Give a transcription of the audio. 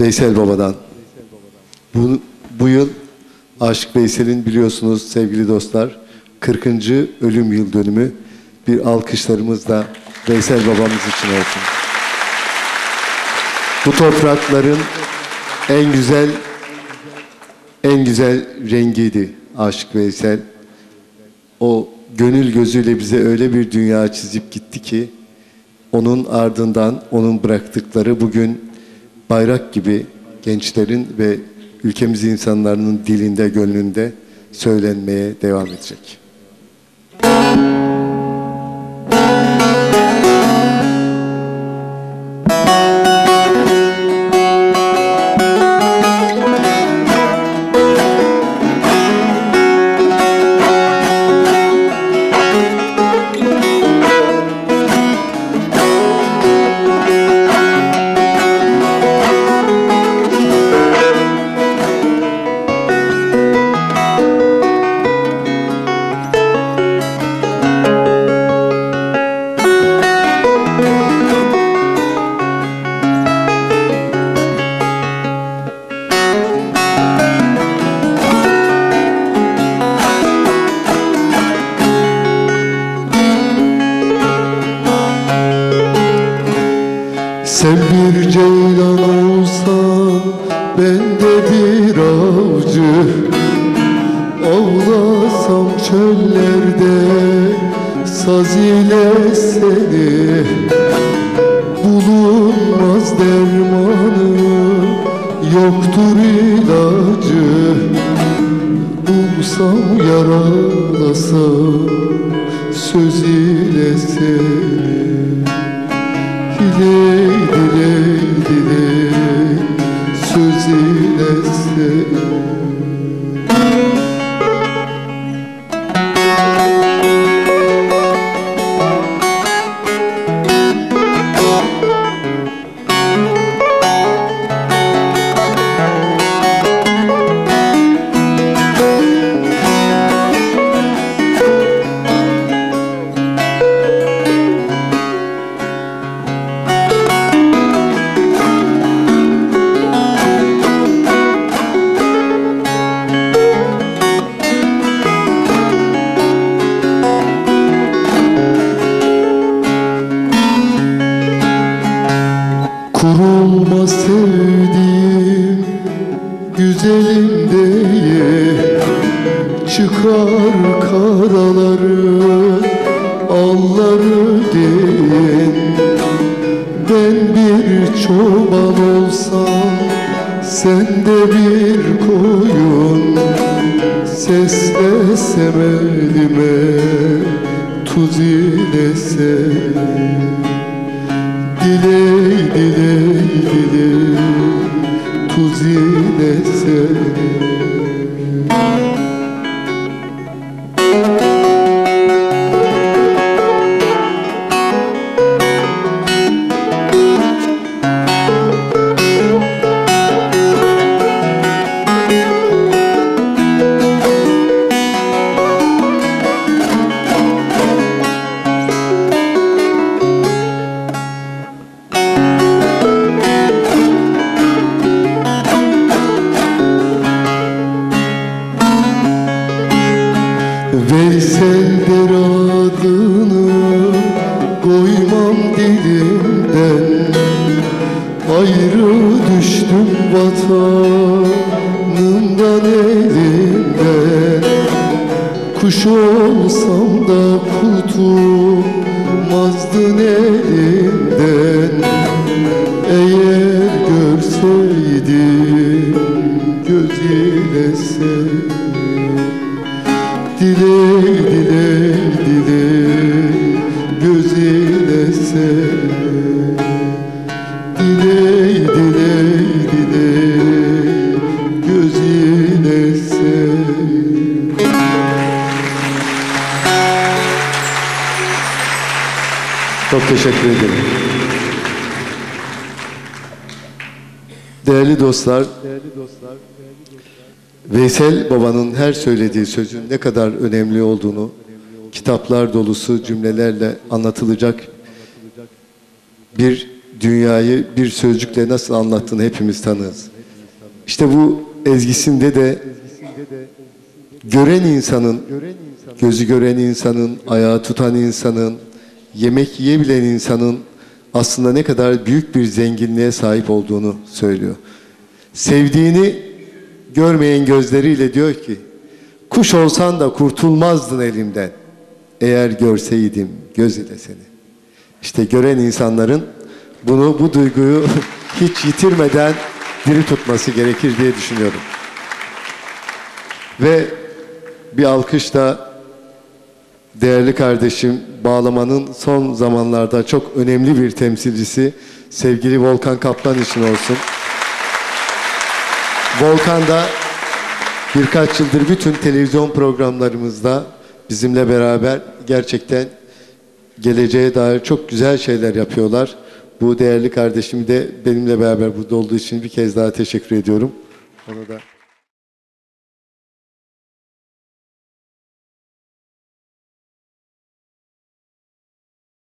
Veysel Baba'dan. Bu, bu yıl Aşık Veysel'in biliyorsunuz sevgili dostlar 40. ölüm yıl dönümü. Bir alkışlarımız da Veysel babamız için olsun. Bu toprakların en güzel en güzel rengiydi Aşık Veysel. O gönül gözüyle bize öyle bir dünya çizip gitti ki onun ardından onun bıraktıkları bugün bayrak gibi gençlerin ve ülkemiz insanlarının dilinde, gönlünde söylenmeye devam edecek. Sen çöllerde saz ile seni Bulunmaz dermanı yoktur ilacı. Bulsam yaralasam söz ile seni. Dile Kurulma sevdiğim güzelim diye Çıkar karaları alları diyen Ben bir çoban olsam sen de bir koyun. Seslesem elime tuz ilesem Diley diley diley tuz ile seni Veysel'dir adını koymam dilimden. Ayrı düştüm vatanımdan elimden. Kuş olsam da kurtulmazdın elimden seni Diley diley diley gözüyle seni Çok teşekkür ederim. Değerli dostlar, Veysel Baba'nın her söylediği sözün ne kadar önemli olduğunu kitaplar dolusu cümlelerle anlatılacak bir dünyayı bir sözcükle nasıl anlattığını hepimiz tanırız. İşte bu ezgisinde de gören insanın, gözü gören insanın, ayağı tutan insanın, yemek yiyebilen insanın aslında ne kadar büyük bir zenginliğe sahip olduğunu söylüyor. Sevdiğini görmeyen gözleriyle diyor ki, kuş olsan da kurtulmazdın elimden. Eğer görseydim göz ile seni. İşte gören insanların bunu, bu duyguyu hiç yitirmeden diri tutması gerekir diye düşünüyorum. Ve bir alkışla değerli kardeşim bağlamanın son zamanlarda çok önemli bir temsilcisi sevgili Volkan Kaplan için olsun. Volkan da birkaç yıldır bütün televizyon programlarımızda bizimle beraber gerçekten geleceğe dair çok güzel şeyler yapıyorlar. Bu değerli kardeşim de benimle beraber burada olduğu için bir kez daha teşekkür ediyorum. Ona da